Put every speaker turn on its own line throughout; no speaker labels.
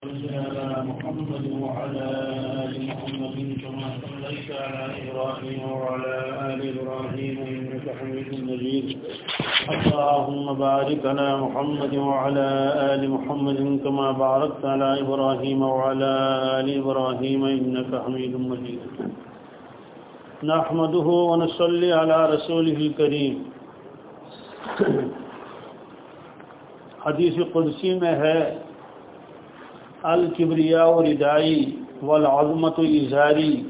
على محمد وعلى آل محمد كما صليت على إبراهيم وعلى آل إبراهيم إنك حميد مجيد. اللهم بارك على محمد وعلى آل محمد كما باركت على إبراهيم وعلى آل إبراهيم إنك حميد مجيد. نحمده ونصلي على رسوله الكريم. حدیث قدسی میں ہے الکبریا ردائی والعظمت ازاری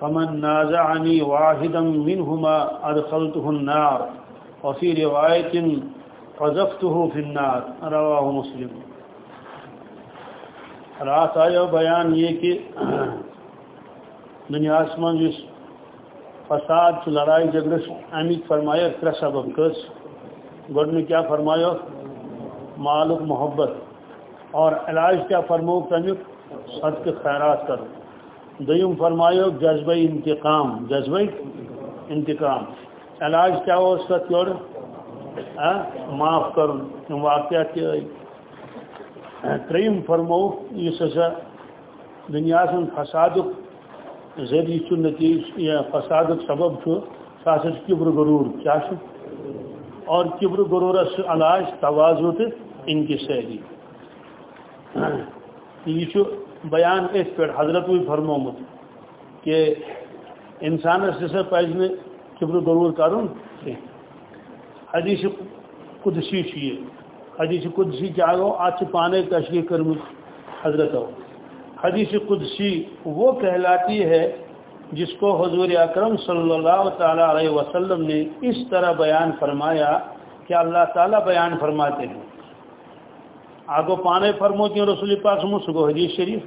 فمن نازعنی واحدا منهما ادخلته النار. وفي روایت قذفته في النار رواہ مسلم. رات آیا بیان یہ کہ دنیا من اس فساد لڑائی جھگڑس امیک فرمایا ترے سبب؟ کس؟ گۄڈنیُک کیا فرمایا؟ مالک محبت. اور علاج کیا فرمو تمیک صدق خیرات کر دیم فرمایو جذبہ انتقام جذبہ انتقام۔ علاج کیا ہو اس کا معاف کر واقعات تریم فرمو اس ہسا دنیا سن فساد ذریعہ نتیج، یا فساد سبب سا کبر غرور۔ کیا اور کبر غرورس علاج توازو تو ان کی سہری ہاں۔ یہ بیان اس پہ حضرت بھی فرمومت کہ انسانس ہسا پز کبر غرور کرن حدیث قدسی یہ حدیث قدسی کیا گو ات پانے تشریح کرمت حضرت۔ حدیث قدسی وہ کہلاتی ہے جس کو حضور اکرم صلی اللہ تعالی علیہ وسلم نے اس طرح بیان فرمایا کہ اللہ تعالیٰ بیان فرماتے ہیں۔ آگو پانے فرمو کیوں رسول پاک سمو سگو حدیث شریف۔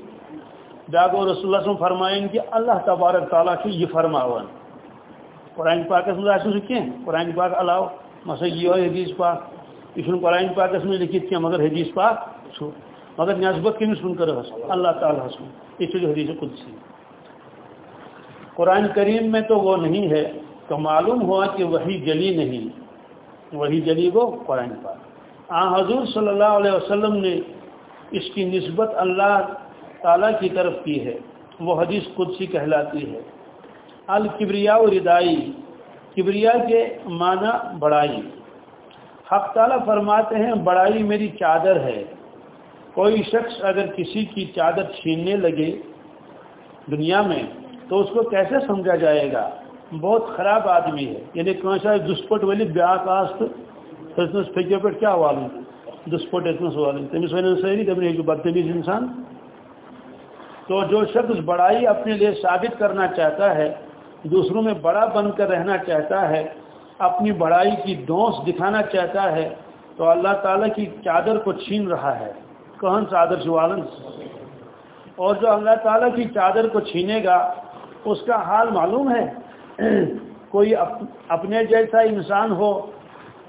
بیاگو رسول اللہ سم فرمائیں کہ اللہ تبارک تعالیٰ کی یہ فرماوان قرآن پاک اس میں آسن سکیں قرآن پاک علاو مثلا یہ حدیث پاک۔ یہ قرآن پاک اس میں لکھت کیا، مگر حدیث پاک چھو مگر نسبت کی سن کر حسن اللہ تعالیٰ حسن اس جو حدیث قدسی۔ قرآن کریم میں تو وہ نہیں ہے۔ تو معلوم ہوا کہ وہی جلی نہیں۔ وہی جلی وہ قرآن پاک۔ آ، حضور صلی اللہ علیہ وسلم نے اس کی نسبت اللہ تعالیٰ کی طرف کی ہے۔ وہ حدیث قدسی کہلاتی ہے۔ الکبریا و ردائی کبریا کے معنی بڑائی۔ حق تعالیٰ فرماتے ہیں، بڑائی میری چادر ہے۔ کوئی شخص اگر کسی کی چادر چھیننے لگے دنیا میں، تو اس کو کیسے سمجھا جائے گا؟ بہت خراب آدمی ہے۔ یعنی کون سا دسپٹ والی بیاہ کاست تھس پھکیو پہ کیا والن دسپٹ اتنس والن تمس ون ساری دپن یہ بدتمیز انسان تو جو شخص بڑائی اپنے لیے ثابت کرنا چاہتا ہے دوسروں میں بڑا بن کر رہنا چاہتا ہے اپنی بڑائی کی ڈونس دکھانا چاہتا ہے تو اللہ تعالیٰ کی چادر کو چھین رہا ہے کہن چادر سے اور جو اللہ تعالیٰ کی چادر کو چھینے گا اس کا حال معلوم ہے کوئی اپنے جیسا انسان ہو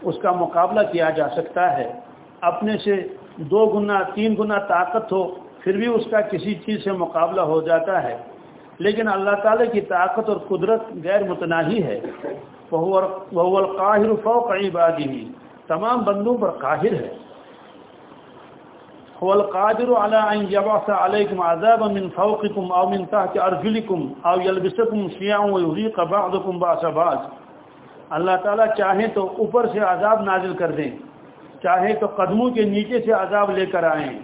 اس کا مقابلہ کیا جا سکتا ہے۔ اپنے سے دو گنا، تین گنا طاقت ہو، پھر بھی اس کا کسی چیز سے مقابلہ ہو جاتا ہے۔ لیکن اللہ تعالیٰ کی طاقت اور قدرت غیر متناہی ہے۔ وہ القاہر فوق عبادی تمام بندوں پر قاہر ہے۔ هو القادر على ان يبعث عليكم عذابا من فوقكم او من تحت ارجلكم او يلبسكم شيعا ويذيق بعضكم بعض بعض۔ اللہ تعالیٰ چاہیں تو اوپر سے عذاب نازل کر دیں چاہیں تو قدموں کے نیچے سے عذاب لے کر آئیں۔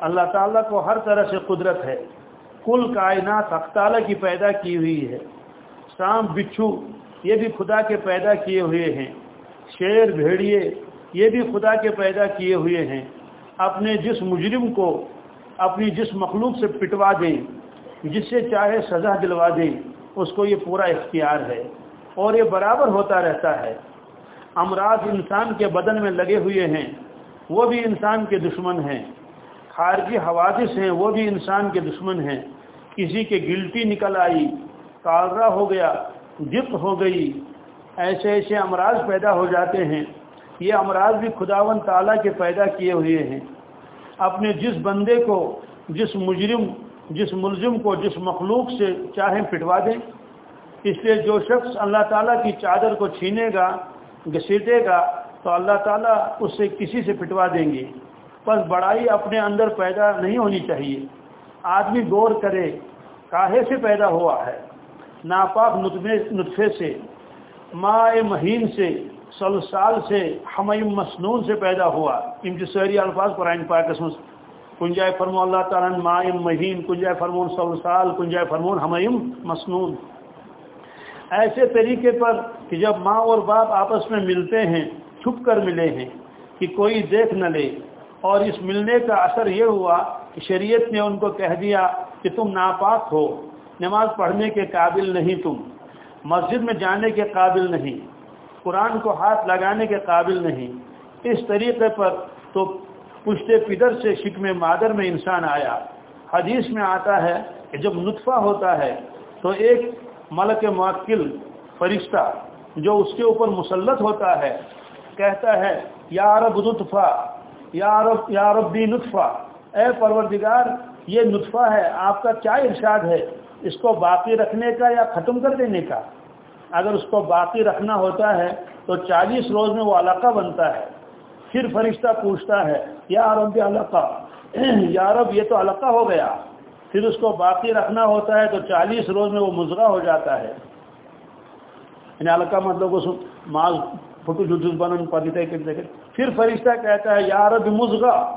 اللہ تعالیٰ کو ہر طرح سے قدرت ہے۔ کل کائنات حق تعالیٰ کی پیدا کی ہوئی ہے۔ سام بچھو، یہ بھی خدا کے پیدا کیے ہوئے ہیں۔ شیر بھیڑیے، یہ بھی خدا کے پیدا کیے ہوئے ہیں۔ اپنے جس مجرم کو اپنی جس مخلوق سے پٹوا دیں، جس سے چاہے سزا دلوا دیں، اس کو یہ پورا اختیار ہے۔ اور یہ برابر ہوتا رہتا ہے۔ امراض انسان کے بدن میں لگے ہوئے ہیں، وہ بھی انسان کے دشمن ہیں۔ خارجی حوادث ہیں، وہ بھی انسان کے دشمن ہیں۔ کسی کے گلٹی نکل آئی، کالرا ہو گیا جت ہو گئی، ایسے ایسے امراض پیدا ہو جاتے ہیں۔ یہ امراض بھی خداون تعالیٰ کے پیدا کیے ہوئے ہیں۔ اپنے جس بندے کو، جس مجرم، جس ملزم کو، جس مخلوق سے چاہیں پٹوا دیں۔ اس لیے جو شخص اللہ تعالیٰ کی چادر کو چھینے گا گھسیٹے گا، تو اللہ تعالیٰ اس سے کسی سے پٹوا دیں گے۔ بس بڑائی اپنے اندر پیدا نہیں ہونی چاہیے۔ آدمی غور کرے، کاہے سے پیدا ہوا ہے؟ ناپاک نطفے سے ماں مہین سے سلسال سے ہمیم مسنون سے پیدا ہوا۔ امتسری الفاظ قرآن پاک کنجائے فرمو اللہ تعالیٰ مائم مہین، کنجائے فرمون سلسال کنجائے فرمون ہمیم مسنون۔ ایسے طریقے پر کہ جب ماں اور باپ آپس میں ملتے ہیں، چھپ کر ملے ہیں کہ کوئی دیکھ نہ لے۔ اور اس ملنے کا اثر یہ ہوا کہ شریعت نے ان کو کہہ دیا کہ تم ناپاک ہو، نماز پڑھنے کے قابل نہیں تم، مسجد میں جانے کے قابل نہیں، قرآن کو ہاتھ لگانے کے قابل نہیں۔ اس طریقے پر تو پشتے پدر سے شکم مادر میں انسان آیا۔ حدیث میں آتا ہے کہ جب نطفہ ہوتا ہے تو ایک ملک معقل فرشتہ جو اس کے اوپر مسلط ہوتا ہے، کہتا ہے، یا رب نطفہ، یا رب، یا ربی نطفہ۔ اے پروردگار، یہ نطفہ ہے، آپ کا کیا ارشاد ہے؟ اس کو باقی رکھنے کا یا ختم کر دینے کا؟ اگر اس کو باقی رکھنا ہوتا ہے، تو چالیس روز میں وہ علاقہ بنتا ہے۔ پھر فرشتہ پوچھتا ہے، یا رب علاقہ؟ یا رب، یہ تو علاقہ ہو گیا۔ پھر اس کو باقی رکھنا ہوتا ہے تو چالیس روز میں وہ مضرا ہو جاتا ہے۔ یعنی علاقہ مطلب اس ماز فٹو جس بنن پڑھتے پھر فرشتہ کہتا ہے، یا رب مضغا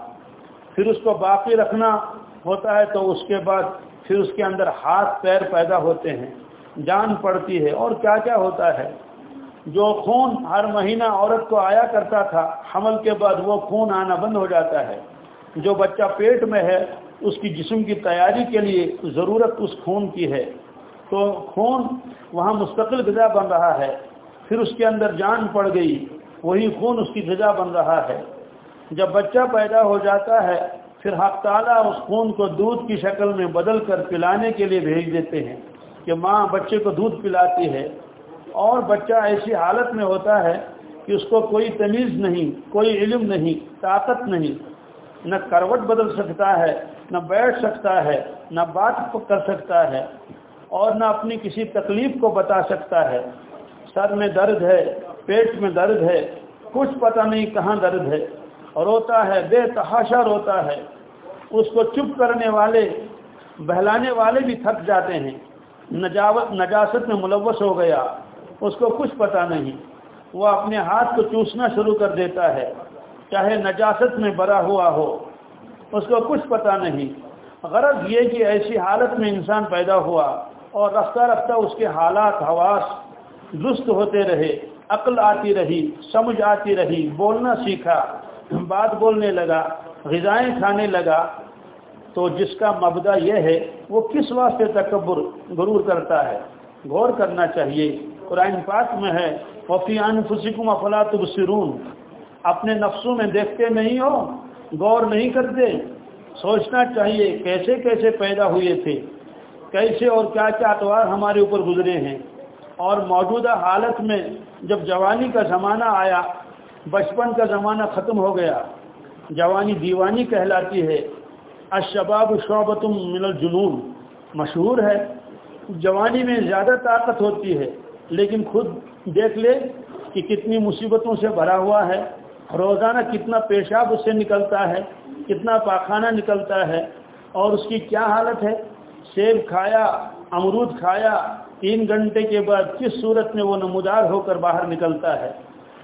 پھر اس کو باقی رکھنا ہوتا ہے تو اس کے بعد پھر اس کے اندر ہاتھ، پیر پیدا ہوتے ہیں، جان پڑتی ہے۔ اور کیا کیا ہوتا ہے؟ جو خون ہر مہینہ عورت کو آیا کرتا تھا، حمل کے بعد وہ خون آنا بند ہو جاتا ہے۔ جو بچہ پیٹ میں ہے اس کی جسم کی تیاری کے لیے ضرورت اس خون کی ہے۔ تو خون وہاں مستقل غذا بن رہا ہے۔ پھر اس کے اندر جان پڑ گئی۔ وہی خون اس کی غذا بن رہا ہے۔ جب بچہ پیدا ہو جاتا ہے، پھر حق تعالیٰ اس خون کو دودھ کی شکل میں بدل کر پلانے کے لیے بھیج دیتے ہیں کہ ماں بچے کو دودھ پلاتی ہے۔ اور بچہ ایسی حالت میں ہوتا ہے کہ اس کو کوئی تمیز نہیں، کوئی علم نہیں، طاقت نہیں، نہ کروٹ بدل سکتا ہے نہ بیٹھ سکتا ہے، نہ بات کر سکتا ہے اور نہ اپنی کسی تکلیف کو بتا سکتا ہے۔ سر میں درد ہے، پیٹ میں درد ہے، کچھ پتہ نہیں کہاں درد ہے۔ روتا ہے، بے تحاشا روتا ہے۔ اس کو چپ کرنے والے، بہلانے والے بھی تھک جاتے ہیں۔ نجاوت نجاست میں ملوث ہو گیا۔ اس کو کچھ پتہ نہیں۔ وہ اپنے ہاتھ کو چوسنا شروع کر دیتا ہے۔ چاہے نجاست میں بڑا ہوا ہو۔ اس کو کچھ پتہ نہیں۔ غرض یہ کہ ایسی حالت میں انسان پیدا ہوا اور رفتہ رفتہ اس کے حالات، حواس درست ہوتے رہے، عقل آتی رہی، سمجھ آتی رہی، بولنا سیکھا، بات بولنے لگا، غذائیں کھانے لگا۔ تو جس کا مبدا یہ ہے، وہ کس واسطے تکبر غرور کرتا ہے؟ غور کرنا چاہیے۔ قرآن پاک میں ہے وفیان فسکم افلاط بسرون اپنے نفسوں میں دیکھتے نہیں ہو غور نہیں کرتے، سوچنا چاہیے کیسے کیسے پیدا ہوئے تھے، کیسے اور کیا کیا اتوار ہمارے اوپر گزرے ہیں۔ اور موجودہ حالت میں جب جوانی کا زمانہ آیا، بچپن کا زمانہ ختم ہو گیا، جوانی دیوانی کہلاتی ہے۔ اشباب شعبت من الجنون، مشہور ہے۔ جوانی میں زیادہ طاقت ہوتی ہے، لیکن خود دیکھ لے کہ کتنی مصیبتوں سے بھرا ہوا ہے۔ روزانہ کتنا پیشاب اس سے نکلتا ہے، کتنا پاخانہ نکلتا ہے، اور اس کی کیا حالت ہے؟ سیب کھایا، امرود کھایا، تین گھنٹے کے بعد کس صورت میں وہ نمودار ہو کر باہر نکلتا ہے؟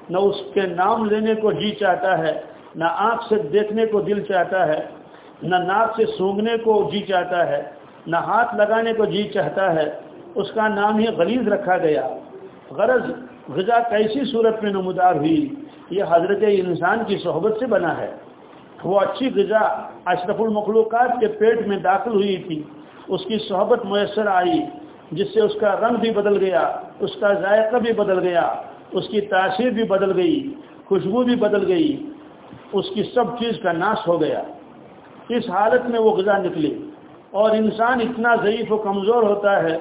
نہ اس کے نام لینے کو جی چاہتا ہے، نہ آنکھ سے دیکھنے کو دل چاہتا ہے، نہ ناک سے سونگنے کو جی چاہتا ہے، نہ ہاتھ لگانے کو جی چاہتا ہے، اس کا نام ہی غلیظ رکھا گیا۔ غرض غذا کیسی صورت میں نمودار ہوئی؟ یہ حضرت انسان کی صحبت سے بنا ہے۔ وہ اچھی غذا اشرف المخلوقات کے پیٹ میں داخل ہوئی تھی۔ اس کی صحبت میسر آئی، جس سے اس کا رنگ بھی بدل گیا، اس کا ذائقہ بھی بدل گیا، اس کی تاثیر بھی بدل گئی، خوشبو بھی بدل گئی۔ اس کی سب چیز کا ناش ہو گیا۔ اس حالت میں وہ غذا نکلی۔ اور انسان اتنا ضعیف و کمزور ہوتا ہے،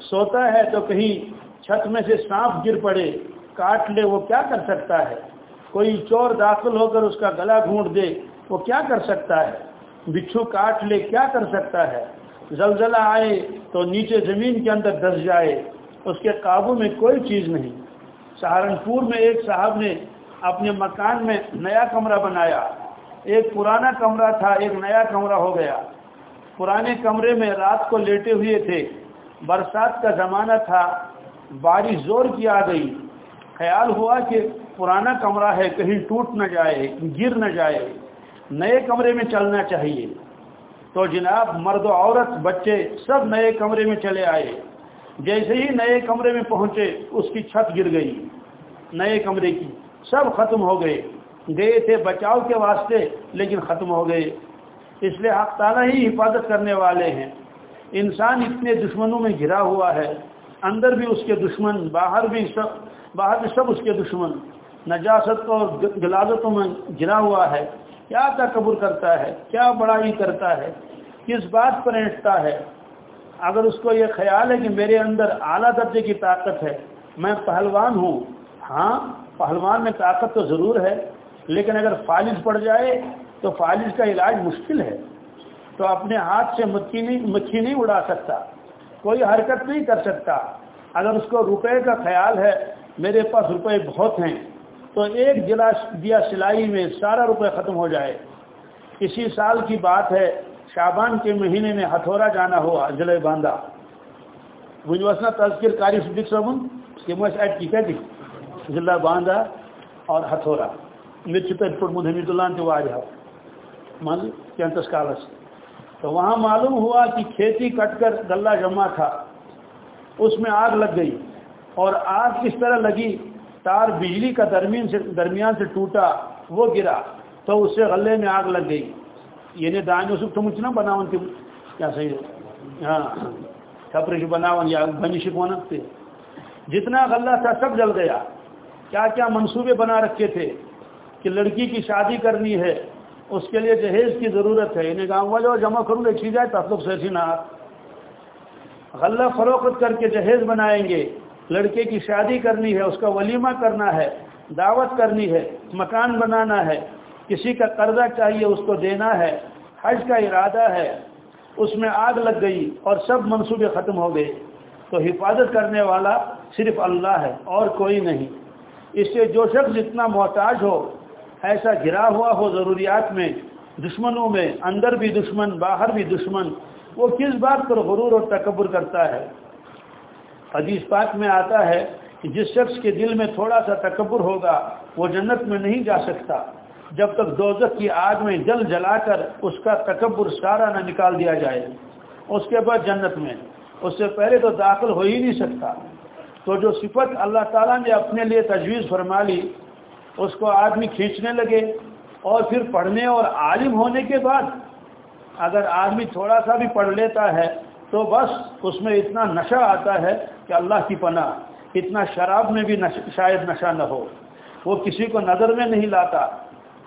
سوتا ہے تو کہیں چھت میں سے سانپ گر پڑے، کاٹ لے، وہ کیا کر سکتا ہے؟ کوئی چور داخل ہو کر اس کا گلا گھونٹ دے، وہ کیا کر سکتا ہے؟ بچھو کاٹ لے، کیا کر سکتا ہے؟ زلزلہ آئے تو نیچے زمین کے اندر دس جائے، اس کے قابو میں کوئی چیز نہیں۔ سہارنپور میں ایک صاحب نے اپنے مکان میں نیا کمرہ بنایا۔ ایک پرانا کمرہ تھا، ایک نیا کمرہ ہو گیا۔ پرانے کمرے میں رات کو لیٹے ہوئے تھے۔ برسات کا زمانہ تھا، بارش زور کی آ گئی۔ خیال ہوا کہ پرانا کمرہ ہے، کہیں ٹوٹ نہ جائے، گر نہ جائے، نئے کمرے میں چلنا چاہیے۔ تو جناب، مرد و عورت، بچے سب نئے کمرے میں چلے آئے۔ جیسے ہی نئے کمرے میں پہنچے، اس کی چھت گر گئی۔ نئے کمرے کی سب ختم ہو گئے۔ گئے تھے بچاؤ کے واسطے، لیکن ختم ہو گئے۔ اس لیے حق تعالیٰ ہی حفاظت کرنے والے ہیں۔ انسان اتنے دشمنوں میں گھرا ہوا ہے۔ اندر بھی اس کے دشمن، باہر بھی سب، باہر بھی سب اس کے دشمن۔ نجاست اور غلازتوں میں گرا ہوا ہے، کیا تکبر کرتا ہے، کیا بڑائی کرتا ہے، کس بات پر اینٹتا ہے؟ اگر اس کو یہ خیال ہے کہ میرے اندر اعلیٰ درجے کی طاقت ہے، میں پہلوان ہوں ہاں پہلوان میں طاقت تو ضرور ہے، لیکن اگر فالج پڑ جائے تو فالج کا علاج مشکل ہے۔ تو اپنے ہاتھ سے مکھی نہیں مکھی نہیں اڑا سکتا، کوئی حرکت نہیں کر سکتا۔ اگر اس کو روپے کا خیال ہے، میرے پاس روپے بہت ہیں۔ تو ایک جلا دیا سلائی میں سارا روپے ختم ہو جائے۔ اسی سال کی بات ہے شابان کے مہینے میں ہتھورا جانا ہوا جلے باندھا وسنا تذکر کاری صدیق صاحب کہ میں ایڈ کی کہتی ضلع باندھا اور ہتھورا۔ مرچ پہ پٹ مد حمید اللہ کے واجہ ہاں۔ مان کینتس کالس تو وہاں معلوم ہوا کہ کھیتی کٹ کر گلہ جمع تھا۔ اس میں آگ لگ گئی اور آگ کس طرح لگی تار بجلی کا درمیان سے درمیان سے ٹوٹا، وہ گرا، تو اس سے غلے میں آگ لگ گئی۔ یعنی دائیں اسے تم نا بناون تم کیا صحیح ہاں۔ کپڑے بناون یا بنی شکوانا تھے۔ جتنا غلہ تھا سب جل گیا۔ کیا کیا منصوبے بنا رکھے تھے کہ لڑکی کی شادی کرنی ہے۔ اس کے لیے جہیز کی ضرورت ہے۔ انہیں گاؤں والے جمع کروں لکھی جائے تو لوگ سیسی نہ غلہ فروخت کر کے جہیز بنائیں گے۔ لڑکے کی شادی کرنی ہے، اس کا ولیمہ کرنا ہے، دعوت کرنی ہے، مکان بنانا ہے، کسی کا قرضہ چاہیے، اس کو دینا ہے، حج کا ارادہ ہے، اس میں آگ لگ گئی اور سب منصوبے ختم ہو گئے۔ تو حفاظت کرنے والا صرف اللہ ہے اور کوئی نہیں۔ اس سے جو شخص جتنا محتاج ہو، ایسا گرا ہوا ہو ضروریات میں، دشمنوں میں، اندر بھی دشمن، باہر بھی دشمن، وہ کس بات پر غرور اور تکبر کرتا ہے؟ حدیث پاک میں آتا ہے کہ جس شخص کے دل میں تھوڑا سا تکبر ہوگا، وہ جنت میں نہیں جا سکتا۔ جب تک دوزخ کی آگ میں جل جلا کر اس کا تکبر سارا نہ نکال دیا جائے، اس کے بعد جنت میں۔ اس سے پہلے تو داخل ہو ہی نہیں سکتا۔ تو جو صفت اللہ تعالیٰ نے اپنے لیے تجویز فرما لی، اس کو آدمی کھینچنے لگے اور پھر پڑھنے اور عالم ہونے کے بعد، اگر آدمی تھوڑا سا بھی پڑھ لیتا ہے تو بس اس میں اتنا نشہ آتا ہے کہ اللہ کی پناہ، اتنا شراب میں بھی شاید نشہ نہ ہو۔ وہ کسی کو نظر میں نہیں لاتا۔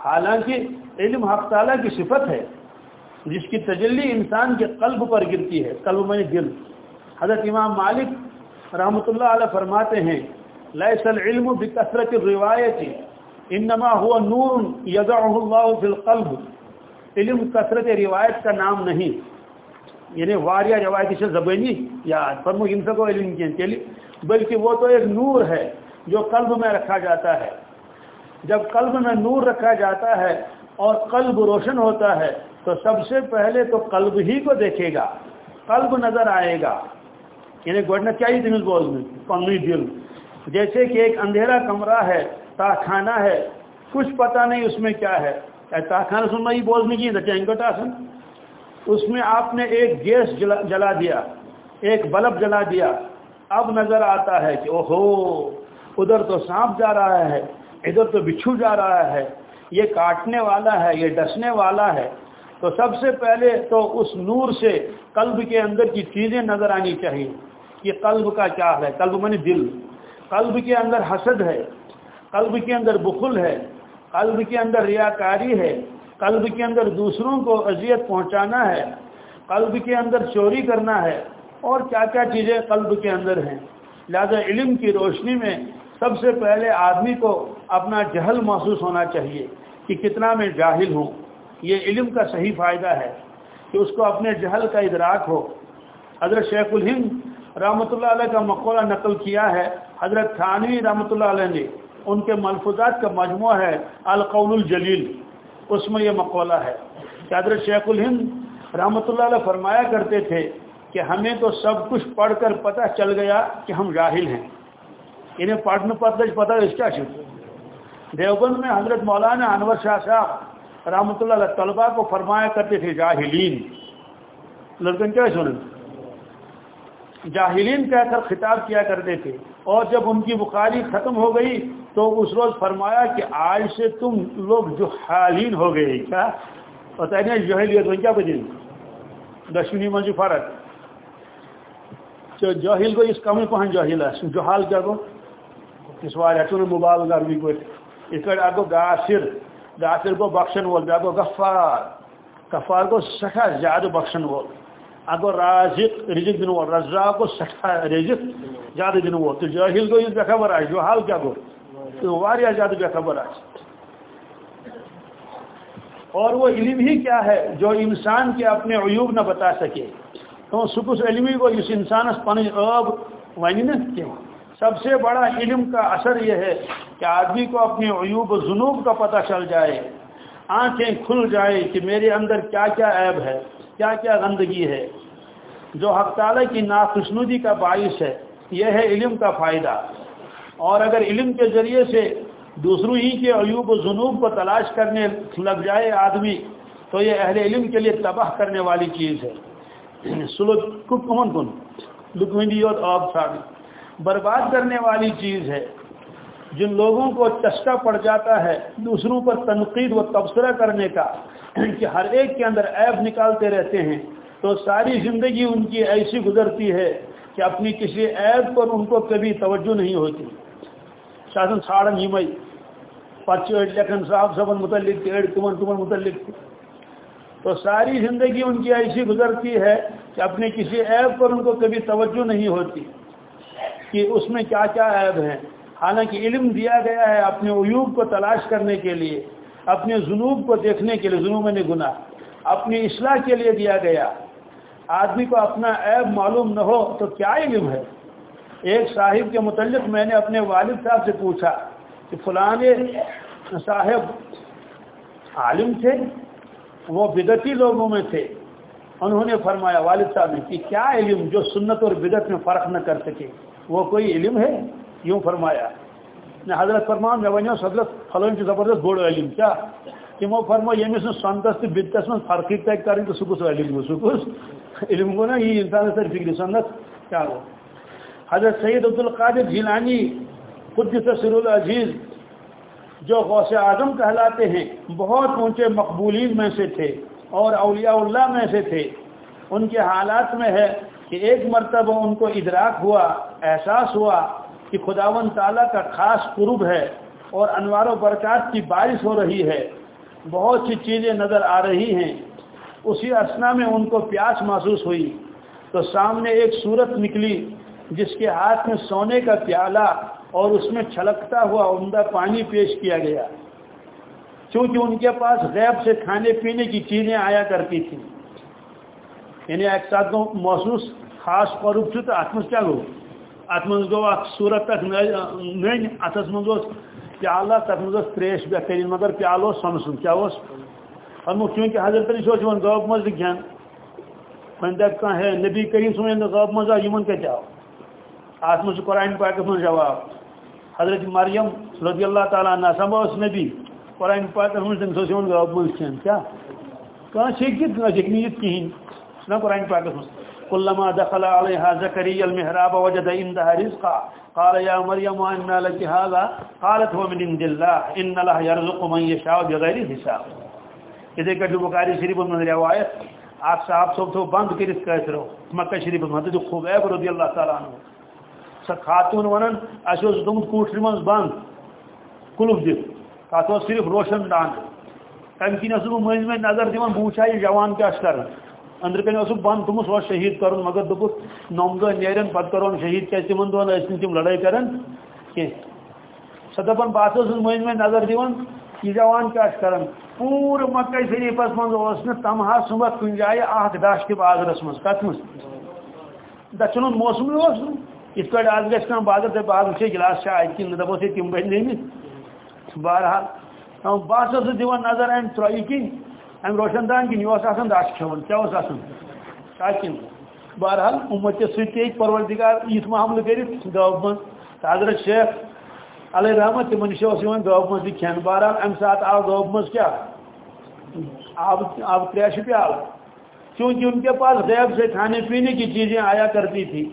حالانکہ علم حق تعالیٰ کی صفت ہے، جس کی تجلی انسان کے قلب پر گرتی ہے، قلب میں دل حضرت امام مالک رحمۃ اللہ علیہ فرماتے ہیں، لیس العلم بکثرت الروایت، انما هو نور یضعه اللہ فی القلب۔ علم کثرت روایت کا نام نہیں۔ یعنی واریہ روایت سے زبانی یا فرمو ان کو علم کے لیے، بلکہ وہ تو ایک نور ہے جو قلب میں رکھا جاتا ہے۔ جب قلب میں نور رکھا جاتا ہے اور قلب روشن ہوتا ہے، تو سب سے پہلے تو قلب ہی کو دیکھے گا، قلب نظر آئے گا۔ یعنی گوڑنا چاہیے دل بول میں دل۔ جیسے کہ ایک اندھیرا کمرہ ہے تاخانہ ہے، کچھ پتہ نہیں اس میں کیا ہے۔ تاخانہ سننا ہی بولنے کی چینگٹاسن اس میں آپ نے ایک گیس جلا جلا دیا، ایک بلب جلا دیا۔ اب نظر آتا ہے کہ اوہو، ادھر تو سانپ جا رہا ہے، ادھر تو بچھو جا رہا ہے۔ یہ کاٹنے والا ہے، یہ ڈسنے والا ہے۔ تو سب سے پہلے تو اس نور سے قلب کے اندر کی چیزیں نظر آنی چاہیے۔ کہ قلب کا کیا ہے؟ قلب من دل۔ قلب کے اندر حسد ہے، قلب کے اندر بخل ہے، قلب کے اندر ریاکاری ہے۔ قلب کے اندر دوسروں کو اذیت پہنچانا ہے، قلب کے اندر چوری کرنا ہے، اور کیا کیا چیزیں قلب کے اندر ہیں۔ لہذا علم کی روشنی میں سب سے پہلے آدمی کو اپنا جہل محسوس ہونا چاہیے کہ کتنا میں جاہل ہوں۔ یہ علم کا صحیح فائدہ ہے کہ اس کو اپنے جہل کا ادراک ہو۔ حضرت شیخ الہند رحمۃ اللہ علیہ کا مقولہ نقل کیا ہے۔ حضرت تھانوی رحمۃ اللہ علیہ نے ان کے ملفوظات کا مجموعہ ہے، القول الجلیل۔ اس میں یہ مقولہ ہے۔ کہ حضرت شیخ الہند رحمۃ اللہ علیہ فرمایا کرتے تھے کہ ہمیں تو سب کچھ پڑھ کر پتہ چل گیا کہ ہم جاہل ہیں۔ انہیں پڑھنے پتہ پتہ اس کیا چیز۔ دیوبند میں حضرت مولانا انور شاہ صاحب رحمۃ اللہ علیہ طلباء کو فرمایا کرتے تھے جاہلین۔ لڑکن کیا سنیں؟ جاہلین کہہ کر خطاب کیا کرتے تھے۔ اور جب ان کی بخاری ختم ہو گئی تو اس روز فرمایا کہ آج سے تم لوگ جو حالین ہو گئے۔ کیا؟ پتہ نہیں جوہلیت میں کیا بجے دشمنی میں جو فرق۔ جوہل کو اس کمی پہن جوہل ہے۔ جوحال کیا کو؟ اس وار ہٹو نے مبال کر بھی کوئی۔ اس کا آگو گاسر۔ گاسر کو بخشن وول بیاگو غفار غفار کو سٹھا زیادہ بخشن وول اگر رازق، رزق دن وول رزاق کو سٹھا رزق زیادہ دن وول تو جاہل کو یہ بے خبر آئے جو حال کیا گو؟ تو واریا زیادہ بے خبر آئے اور وہ علم ہی کیا ہے جو انسان کے اپنے عیوب نہ بتا سکے؟ تو سکس علمی کو اس انسان پن عب ونی نا کیوں سب سے بڑا علم کا اثر یہ ہے کہ آدمی کو اپنے عیوب و جنوب کا پتہ چل جائے۔ آنکھیں کھل جائے کہ میرے اندر کیا کیا عیب ہے، کیا کیا گندگی ہے۔ جو حق تعالیٰ کی ناخشنودی کا باعث ہے، یہ ہے علم کا فائدہ۔ اور اگر علم کے ذریعے سے دوسروں ہی کے عیوب و جنوب کو تلاش کرنے لگ جائے آدمی، تو یہ اہل علم کے لیے تباہ کرنے والی چیز ہے۔ کون کن لکمندی اور برباد کرنے والی چیز ہے۔ جن لوگوں کو چسکا پڑ جاتا ہے، دوسروں پر تنقید و تبصرہ کرنے کا کہ ہر ایک کے اندر عیب نکالتے رہتے ہیں۔ تو ساری زندگی ان کی ایسی گزرتی ہے کہ اپنی کسی عیب پر ان کو کبھی توجہ نہیں ہوتی۔ شاسن ژھانڈان یہ پتہ لکھن صاحب صاحب متعلق اڑ تمن تمن متعلق۔ تو ساری زندگی ان کی ایسی گزرتی ہے کہ اپنے کسی عیب پر ان کو کبھی توجہ نہیں ہوتی کہ اس میں کیا کیا عیب ہیں۔ حالانکہ علم دیا گیا ہے اپنے عیوب کو تلاش کرنے کے لیے، اپنے جنوب کو دیکھنے کے لیے جنوب نے گنا اپنی اصلاح کے لیے دیا گیا۔ آدمی کو اپنا عیب معلوم نہ ہو تو کیا علم ہے؟ ایک صاحب کے متعلق میں نے اپنے والد صاحب سے پوچھا کہ فلان صاحب عالم تھے، وہ بدتی لوگوں میں تھے۔ انہوں نے فرمایا، والد صاحب نے کہ کیا علم جو سنت اور بدت میں فرق نہ کر سکے؟ وہ کوئی علم ہے؟ یوں فرمایا. میں حضرت فرمان میں ونیو حضرت فلن کی زبردست بوڑ علم کیا تمو فرمو یمس سنتس تو بدتس من فرقی طے کریں تو سکس علم گو سکس علم گو نا، یہ انسان سر فکر سنت کیا ہو؟ حضرت سید عبد القادر جیلانی خود سر العزیز جو غوث اعظم کہلاتے ہیں، بہت اونچے مقبولین میں سے تھے اور اولیاء اللہ میں سے تھے۔ ان کے حالات میں ہے کہ ایک مرتبہ ان کو ادراک ہوا، احساس ہوا کہ خداون تعالیٰ کا خاص قرب ہے اور انوار و برکات کی بارش ہو رہی ہے۔ بہت سی چیزیں نظر آ رہی ہیں۔ اسی اسنا میں ان کو پیاس محسوس ہوئی۔ تو سامنے ایک صورت نکلی جس کے ہاتھ میں سونے کا پیالہ اور اس میں چھلکتا ہوا عمدہ پانی پیش کیا گیا۔ چونکہ ان کے پاس غیب سے کھانے پینے کی چیزیں آیا کرتی تھیں۔ یعنی ایک ساتھ محسوس خاص قرب تو آتمس ات من گو اخ صورت تک نن اتس من پیالہ تک من تریش بہترین مگر پیالو سمسن کیا فرمو، چونکہ حضرت علی سوچ ون غب مز لکھان ون دپ کھانا ہے، نبی کریم سن غب مز یمن کتہ آو ات من قرآن پاک من جواب۔ حضرت مریم رضی اللہ تعالیٰ عنہ سمبھ اس نبی۔ قرآن پاک من تم سوچ ون غب مز کیا کہاں شکیت کہاں شکنیت کہین نہ قرآن پاک من كلما دخل عليها زكريا المهراب وجد عندها رزقا. قال يا مريم ان لك هذا؟ قالت، هو من عند الله. ان الله يرزق من يشاء بغير حساب. اذا کہ بخاری شریف میں روایت آپ صاحب سب تو بند کرت کہت رہو مکہ شریف میں حضرت خبیب رضی اللہ تعالی عنہ سا خاتون ونن اسو دم کوٹر من بند. کلوب دل کاتو صرف روشن دان. تم کی مجھ میں نظر دیوان بوچھا یہ جوان کیا کر اندر کن اس بند تمس وہ شہید کرن، مگر دپ نوم دہ نیرن، پت کرون شہید کی تمن دون اس تم لڑائی کرن۔ کی سدپن بات اس مہین نظر دیون یہ جوان کیا کرن؟ پور مکہ شریفس من اس نے تمہا صبح کن جائے اخ داش کے بازرس من کت من دچن اس اس پہ آج گھس بازر سے باز وچے گلاس چائے کن دپو سے تم بہن نہیں بہرحال بہت دان نظر ام ترٛیہِ کِنۍ ام روشن دان کِنۍ یہِ اوس آسان دَچھ کھٮ۪وان کیٛاہ اوس آسان شاکِن بہرحال امتہِ سۭتۍ تہِ پروردگار یِتھ معاملہٕ کٔرِتھ گٲو منٛز حضرت شیخ علیہ رحمت تمن نش یِوان گٲو منٛز تہِ کھٮ۪ن بہرحال امہِ ساتہٕ آو گٲو منٛز کیٛاہ آب آب تریش پیال کیونکہ ان کے پاس غیب سے کھانے پینے کی چیزیں آیا کرتی تھی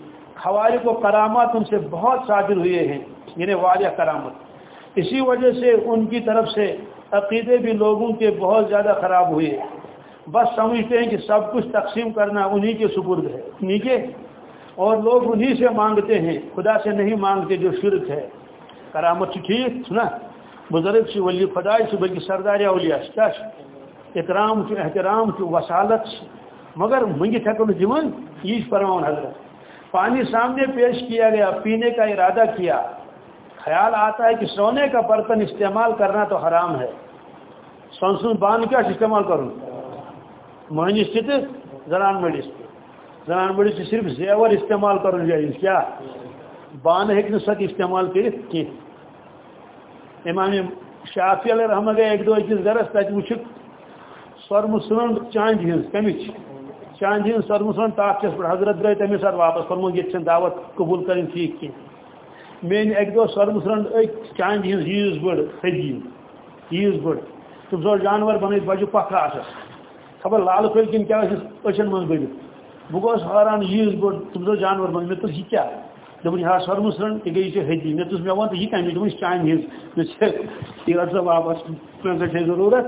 خواری کو کرامات ان سے بہت صادر ہوئے ہیں یعنی واضح کرامت اسی وجہ سے ان کی طرف سے عقیدے بھی لوگوں کے بہت زیادہ خراب ہوئے۔ بس سمجھتے ہیں کہ سب کچھ تقسیم کرنا انہی کے سپرد ہے، انہی کے۔ اور لوگ انہی سے مانگتے ہیں، خدا سے نہیں مانگتے جو شرک ہے۔ کرامت ٹھیک، سنا؟ بزرگ سے ولی خدا سے بلکہ سردار اولیاء کیا اکرام چھ احترام چھ وسالت مگر منگت ہیکو دون یہ فرمان حضرت۔ پانی سامنے پیش کیا گیا، پینے کا ارادہ کیا۔ خیال آتا ہے کہ سونے کا برتن استعمال کرنا تو حرام ہے۔ سن سن بان کیا استعمال کروں؟ مہنس زنان مڑس زنان مڑس صرف زیور استعمال کرن جائز کیا؟ بان ہیکن سک استعمال کرت کی؟ امام شافی علیہ رحمہ گئے ایک دو اکس گرس تک وچک سرم سرن چاند ہز کمچ چاند ہز سرم سرن تاکس پہ حضرت گئی تمہیں ساتھ واپس فرمو یہ اچھا دعوت قبول کریں، ٹھیک کی۔ مین ایک دو سرم سرن چاند ہز یز بڑ حجی یز بڑ تم سو جانور بن بجو پکھ آس خبر لال پھل کن کیا اچھن من بڑھ بہ گوس حیران یز بڑ تم سو جانور بن مے تو یہ کیا دپن ہا سرم سرن یہ گئی حجی مے تو مے ون یہ کمی دپن چاند ہز مے واپس پہ ضرورت۔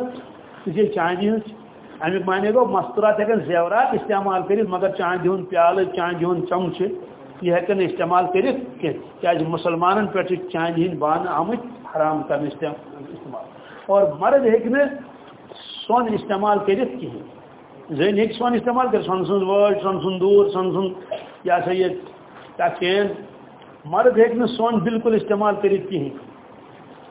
یہ چاندی ہز امیک معنی گو مستورات ہیکن زیورات استعمال کرت مگر چاندی ہند پیال چاندی ہند چمچ یہ ہیکن استعمال کرت کیا مسلمان پہ چاند ہند بان آمت حرام کرنے استعمال۔ اور مرد ہیکن سون استعمال کرت کہین زن ہک سون استعمال کر سن سن وڑ سن سن دور سن سن یہ سا یہ چین۔ مرد ہیکن سون بالکل استعمال کرت کہین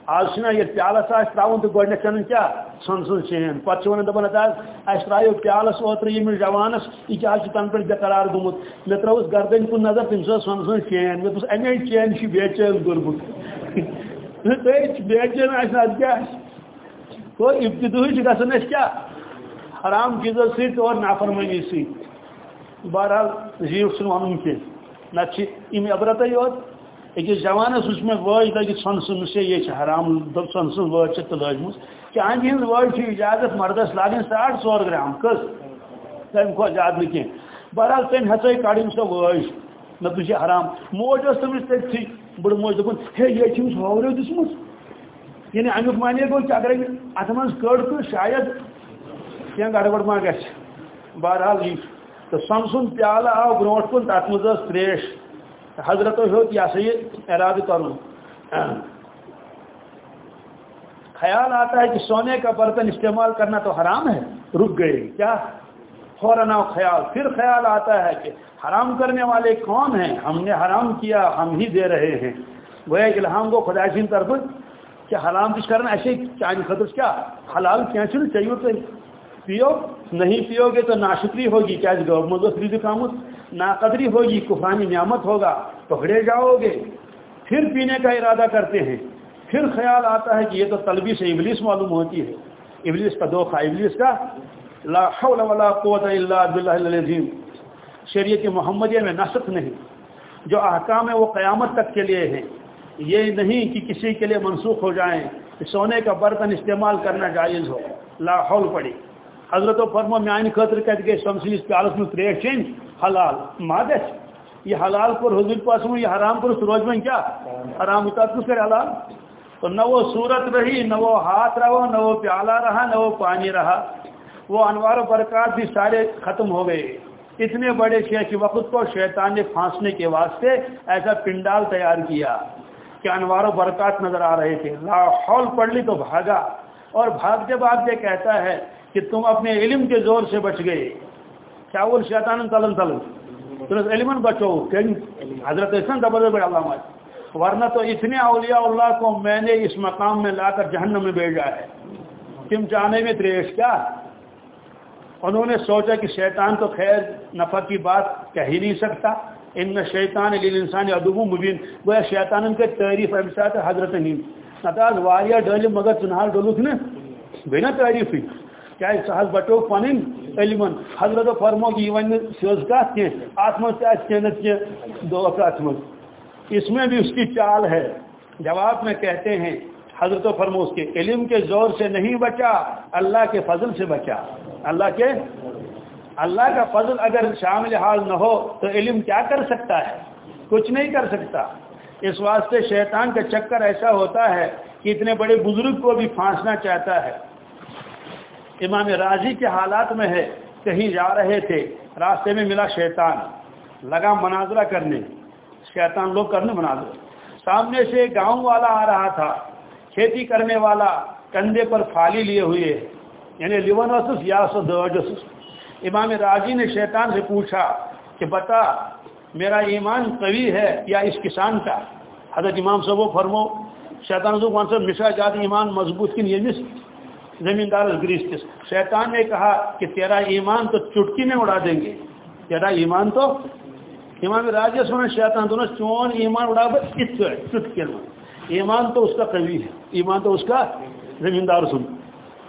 آج یہ پیالس آس تراؤن تو گۄڈنیٚتھ چنن کیا؟ سن سن چین پتہ ونان دپان اس ترایو پیالس اوتر یمس جوانس، یہ کیا تن پہ قرار گومت مے تروس گردن کن نظر تم سن سن چین مے دوس امی چین چھ بے چین گورمت بے چین آس اد کیا؟ گژھان اس کیا؟ حرام چیزو سۭتۍ اور نافرمانی سۭتۍ بہرحال زیو چھُنہٕ وَنُن کینٛہہ نتہٕ چھِ یِم عبرتٕے یوت۔ أکِس جوانس وٕچھ مےٚ وٲج لٔگِتھ سۄنہٕ سٕنٛز سے یے چھِ حرام دوٚپ سۄنہٕ سٕنٛز وٲج چھِ تہٕ لٲجمٕژ چاندِ ہٕنٛز وٲج چھِ اجازت مردس لاگٕنۍ ساڑ ژور گرام کٔژ تمہِ کھۄتہٕ زیادٕ نہٕ کینٛہہ بہرحال تٔمۍ ہسا کڑٕنۍ سۄ وٲج نہ تُہۍ چھِ حرام موج ٲس تٔمِس تٔتھی بٕڑٕ موج دوٚپُن ہے یے چھِ أمِس ہوورٮ۪و دِژمٕژ یعنی امیُک معنے گوٚو کہِ اگرے اتھ منٛز کٔڑ تہٕ شاید کینٛہہ گڑبڑ ما گژھِ بہرحال یہِ تہٕ سۄنہٕ سُنٛد پیالہٕ آو برونٛٹھ کُن تتھ منٛز ٲس تریش حضرت ہیوت یہ سا اراد کروں۔ خیال آتا ہے کہ سونے کا برتن استعمال کرنا تو حرام ہے۔ رک گئے۔ کیا؟ فوراً خیال۔ پھر خیال آتا ہے کہ حرام کرنے والے کون ہیں؟ ہم نے حرام کیا، ہم ہی دے رہے ہیں۔ گویا الہام کو خدا جی سین طرف کہ حرام کچھ کرنا ایسے چاند خطر کیا؟ حلال کیا چل چاہیے تو پیو، نہیں پیو گے تو ناشکری ہوگی۔ کیا گورنمنٹ رزق آمد ناقدری ہوگی، کفرانی نعمت ہوگا، پکڑے جاؤ گے۔ پھر پینے کا ارادہ کرتے ہیں۔ پھر خیال آتا ہے کہ یہ تو طلبی سے ابلیس معلوم ہوتی ہے۔ ابلیس کا دو ابلیس کا لا حول ولا قوت الا باللہ العظیم۔ شریعت محمدیہ میں نسخ نہیں۔ جو احکام ہے وہ قیامت تک کے لیے ہیں۔ یہ نہیں کہ کسی کے لیے منسوخ ہو جائیں۔ کہ سونے کا برتن استعمال کرنا جائز ہو۔ لا حول پڑی۔ حضرت و فرمو میان خطر کہتے کہ شمسی اس پیالس میں تریش حلال. مادش. یہ حلال پر حضور پاس یہ حرام پر سروج میں کیا؟ حرام ہوتا کرے حلال. تو نہ وہ صورت رہی، نہ وہ ہاتھ رہا، نہ وہ پیالہ رہا، نہ وہ پانی رہا. وہ انوار و برکات بھی سارے ختم ہو گئے. اتنے بڑے شیخ وقت کو شیطان نے پھانسنے کے واسطے ایسا پنڈال تیار کیا کہ انوار و برکات نظر آ رہے تھے. لا حول پڑھ لی تو بھاگا. اور بھاگتے بھاگتے کہتا ہے کہ تم اپنے علم کے زور سے بچ گئے. کیا وہ شیطان تلن تلن. تم علم بچو حضرت حسن دبر بڑے علامہ ورنہ تو اتنے اولیاء اللہ کو میں نے اس مقام میں لا کر جہنم میں بھیجا ہے. تم جانے میں تریش کیا؟ انہوں نے سوچا کہ شیطان تو خیر نفع کی بات کہہ ہی نہیں سکتا. ان شیطان انسانی ادب مبین. وہ شیطان کے تعریف امسات حضرت نہیں نتاز وایا ڈل مگر چنہال ڈولک نا بینا تعریفی. کیا سہل بٹو پن علم حضرت فرمو کہ یہ ون سیز کت کی ات مز تھی ات مز۔ اس میں بھی اس کی چال ہے۔ جواب میں کہتے ہیں حضرت فرمو اس کے علم کے زور سے نہیں بچا، اللہ کے فضل سے بچا۔ اللہ کے؟ اللہ کا فضل اگر شامل حال نہ ہو تو علم کیا کر سکتا ہے؟ کچھ نہیں کر سکتا۔ اس واسطے شیطان کا چکر ایسا ہوتا ہے کہ اتنے بڑے بزرگ کو بھی پھانسنا چاہتا ہے۔ امام راضی کے حالات میں ہے، کہیں جا رہے تھے، راستے میں ملا شیطان، لگا مناظرہ کرنے۔ شیطان لوگ کرنے مناظرہ۔ سامنے سے گاؤں والا آ رہا تھا، کھیتی کرنے والا کندھے پر پھالی لیے ہوئے یعنی لیون وسوس یا سو امام راضی نے شیطان سے پوچھا کہ بتا، میرا ایمان قوی ہے یا اس کسان کا؟ حضرت امام صاحب و فرمو، شیطان صاحب مشا جات ایمان مضبوط کن یہ زمیندار گریس کس شیطان نے کہا کہ تیرا ایمان تو چٹکی میں اڑا دیں گے۔ تیرا ایمان تو امام راجیہ سونا شیطان دونوں چون ایمان اڑا بس چٹکی میں۔ ایمان تو اس کا قوی ہے، ایمان تو اس کا زمیندار سن۔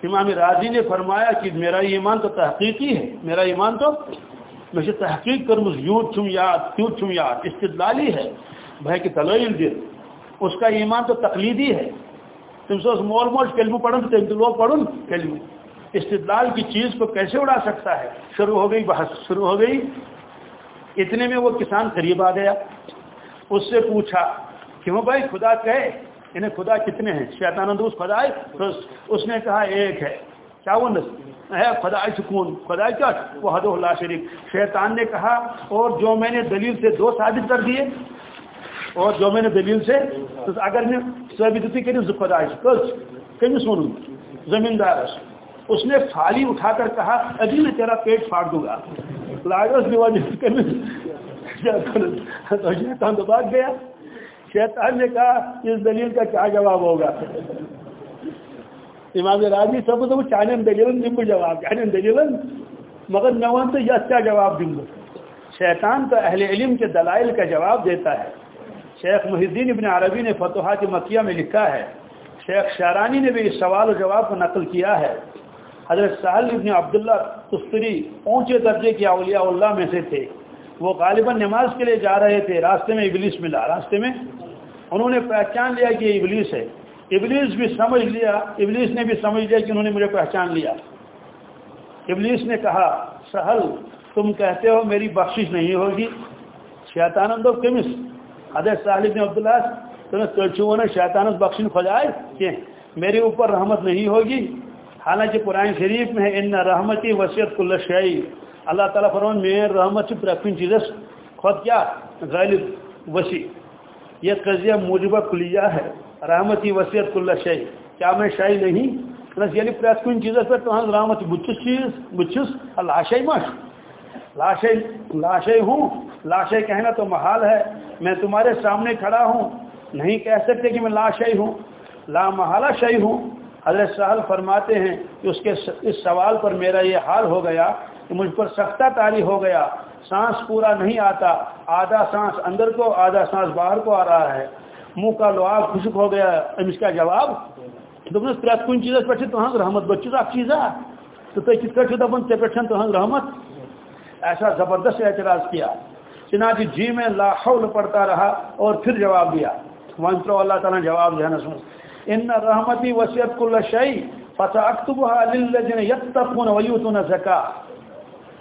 امام راضی نے فرمایا کہ میرا ایمان تو تحقیقی ہے، میرا ایمان تو میں تحقیق کرمز یوت چھم یاد کیوت چھم یاد استدلالی ہے، بھائی کہ تلویل دل اس کا ایمان تو تقلیدی ہے۔ تم سے مول مول کلمو پڑھن تو تم لوگ پڑھن کلمو استدلال کی چیز کو کیسے اڑا سکتا ہے؟ شروع ہو گئی، بحث شروع ہو گئی۔ اتنے میں وہ کسان قریب آ گیا۔ اس سے پوچھا، کیوں بھائی خدا کہے؟ انہیں خدا کتنے ہیں؟ شیطان دوست خدا ہے اس نے کہا ایک ہے۔ کیا وہ ہے خدا سکون خدا کیا؟ وہ حد اللہ شریف شیطان نے کہا، اور جو میں نے دلیل سے دو ثابت کر دیے اور جو میں نے دلیل سے اگر میں ثابت تھی کہ خدا کس کمس ون زمیندار اس نے تھالی اٹھا کر کہا، ابھی میں تیرا پیٹ پھاڑ دوں گا۔ لاگس شیطان تو بھاگ گیا۔ شیطان نے کہا، اس دلیل کا کیا جواب ہوگا؟ امام راضی سب تو چانن دلیلن دم جواب چانن دلیلن مگر نوان تو یہ کیا جواب دوں شیطان تو اہل علم کے دلائل کا جواب دیتا ہے۔ شیخ محی الدین ابن عربی نے فتوحات مکیہ میں لکھا ہے۔ شیخ شارانی نے بھی اس سوال و جواب کو نقل کیا ہے۔ حضرت سہل ابن عبداللہ تستری اونچے درجے کے اولیاء اللہ میں سے تھے۔ وہ غالباً نماز کے لیے جا رہے تھے۔ راستے میں ابلیس ملا۔ راستے میں انہوں نے پہچان لیا کہ یہ ابلیس ہے۔ ابلیس بھی سمجھ لیا۔ ابلیس نے بھی سمجھ لیا کہ انہوں نے مجھے پہچان لیا۔ ابلیس نے کہا، سہل، تم کہتے ہو میری بخشش نہیں ہوگی۔ شیطانند کمس حضرت صاحب نے عبداللہ تمہیں نے شیطانت بخشن کھجائے کہ میرے اوپر رحمت نہیں ہوگی۔ حالانکہ قرآن شریف میں ہے، ان رحمتی وسیعت کل شعی اللہ تعالیٰ فرمان میر رحمت سے پرکن چیزس خود کیا؟ غالب، وسیع۔ یہ قضیہ موجبہ کلیہ ہے۔ رحمتی وسیعت کل شاہی کیا میں شاہی نہیں؟ بس یعنی پریت کن چیز پہ تہذ رحمت بچس چیز بچس۔ لاشے مش لاشے لاشے ہوں لاشے کہنا تو محال ہے، میں تمہارے سامنے کھڑا ہوں، نہیں کہہ سکتے کہ میں لاشی ہوں، لا محالہ شہی ہوں۔ حضرت سہل فرماتے ہیں کہ اس کے اس سوال پر میرا یہ حال ہو گیا کہ مجھ پر سختہ تاری ہو گیا، سانس پورا نہیں آتا، آدھا سانس اندر کو، آدھا سانس باہر کو آ رہا ہے۔ منہ کا لعاب خشک ہو گیا اس کا جواب؟ دس پریت کن چیز پہ تہذ رحمت بچہ اخ چیزا تو تھی کت پہ دپان ٹھیک تہذ رحمت؟ ایسا زبردست اعتراض کیا۔ چنانچہ جی میں لا حول پڑھتا رہا اور پھر جواب دیا۔ ون اللہ تعالیٰ جواب دیا سن ان رحمتی وسیعت کل شعی فتح اکتبہ للذین یتقون ویوتون زکا۔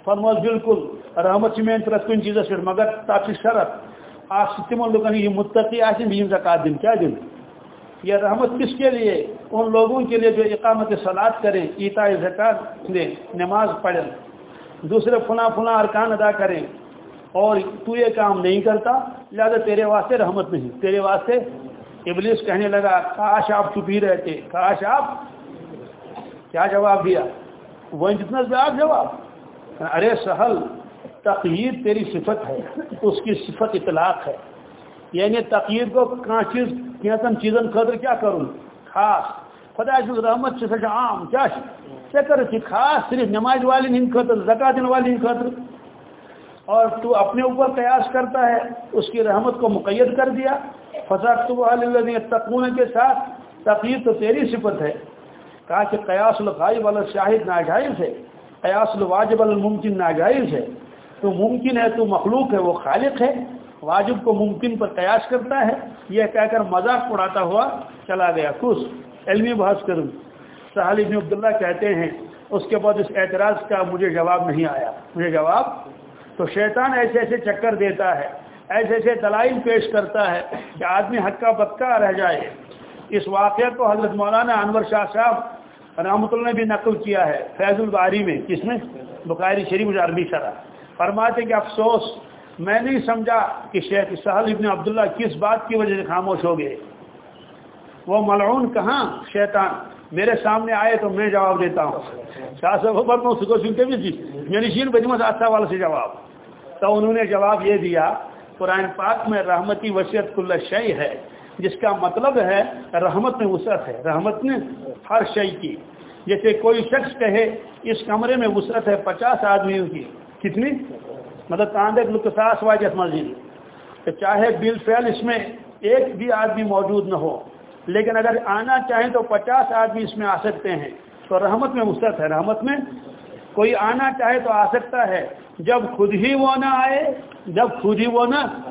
فرموز بالکل، رحمت میں پریت کن چیز پہ مگر تک شرط۔ آپ تمن لوگن یہ متقی آسن بھی زکات دن۔ کیا دن؟ یہ رحمت کس کے لیے؟ ان لوگوں کے لیے جو اقامت سلاد کریں ایتا زکات دیں، نماز پڑھیں۔ دوسرے فلاں فلاں ارکان ادا کریں اور تو یہ کام نہیں کرتا، لہٰذا تیرے واسطے رحمت نہیں۔ تیرے واسطے ابلیس کہنے لگا، کاش آپ چپ رہتے، کاش آپ۔ کیا جواب دیا؟ وہ جتنا زیادہ جواب۔ ارے سہل تقیر تیری صفت ہے، اس کی صفت اطلاق ہے۔ یعنی تقیر کو کہاں چیز چیزن خطر کیا کروں؟ خاص خدا سن رحمت سے سچ عام کیا کر خاص صرف نماز والی ہند خطر زکات والی ہند خطر اور تو اپنے اوپر قیاس کرتا ہے، اس کی رحمت کو مقید کر دیا۔ فساد تو تقون کے ساتھ تقیر تو تیری صفت ہے۔ کہا کہ قیاس الغائب والا شاہد ناجائز ہے۔ قیاس الواجب الممکن ناجائز ہے۔ تو ممکن ہے، تو مخلوق ہے، وہ خالق ہے۔ واجب کو ممکن پر قیاس کرتا ہے۔ یہ کہہ کر مذاق اڑاتا ہوا چلا گیا۔ خوش۔ علمی بحث کروں سہل ابن عبداللہ کہتے ہیں، اس کے بعد اس اعتراض کا مجھے جواب نہیں آیا۔ مجھے جواب، تو شیطان ایسے ایسے چکر دیتا ہے، ایسے ایسے دلائل پیش کرتا ہے کہ آدمی حقہ بکا رہ جائے۔ اس واقعہ کو حضرت مولانا انور شاہ صاحب رحمۃ اللہ نے بھی نقل کیا ہے فیض الباری میں، کس میں؟ بخاری شریف عربی شرح۔ فرماتے کہ افسوس، میں نہیں سمجھا کہ شیخ سہل ابن عبداللہ کس بات کی وجہ سے خاموش ہو گئے۔ وہ ملعون کہاں؟ شیطان۔ میرے سامنے آئے تو میں جواب دیتا ہوں۔ شاہ صاحب میں اس کو سنتے بھی تھی۔ یعنی شین بجمت آسا والا سے جواب۔ تو انہوں نے جواب یہ دیا، قرآن پاک میں رحمتی وسیعت کل شعی ہے، جس کا مطلب ہے رحمت میں وسعت ہے۔ رحمت نے ہر شعی کی۔ جیسے کوئی شخص کہے، اس کمرے میں وسعت ہے پچاس آدمیوں کی۔ کتنی؟ مطلب کاندے لطفاس واجت مسجد۔ کہ چاہے بل فیل اس میں ایک بھی آدمی موجود نہ ہو لیکن اگر آنا چاہیں تو پچاس آدمی اس میں آ سکتے ہیں۔ تو رحمت میں وسعت ہے۔ رحمت میں کوئی آنا چاہے تو آ سکتا ہے۔ جب خود ہی وہ نہ آئے، جب خود ہی وہ نہ،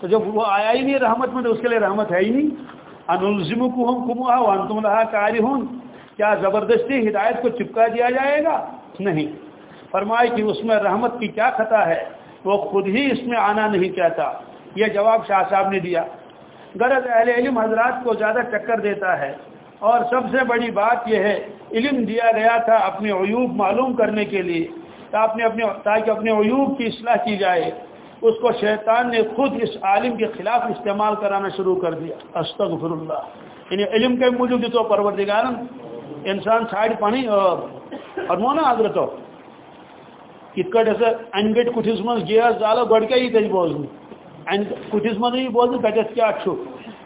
تو جب وہ آیا ہی نہیں رحمت میں، تو اس کے لیے رحمت ہے ہی نہیں۔ انلزم کو ہم کموا ہو تم رہا کاری ہوں کیا زبردستی ہدایت کو چپکا دیا جائے گا؟ نہیں۔ فرمائے کہ اس میں رحمت کی کیا خطا ہے؟ وہ خود ہی اس میں آنا نہیں چاہتا۔ یہ جواب شاہ صاحب نے دیا۔ غرض اہل علم حضرات کو زیادہ چکر دیتا ہے۔ اور سب سے بڑی بات یہ ہے، علم دیا گیا تھا اپنے عیوب معلوم کرنے کے لیے، تاکہ اپنے عیوب کی اصلاح کی جائے۔ اس کو شیطان نے خود اس عالم کے خلاف استعمال کرانا شروع کر دیا۔ استغفر اللہ یعنی علم کے موجود تو پروردگار انسان سائڈ پانی اور مونا حضرت کت کٹ انگٹ کٹھس من گیس زالو گۄڈٕ کیٛاہ یی تیٚلہِ بوزنہٕ ان کٹھس من یی بوزنہٕ کتٮ۪تھ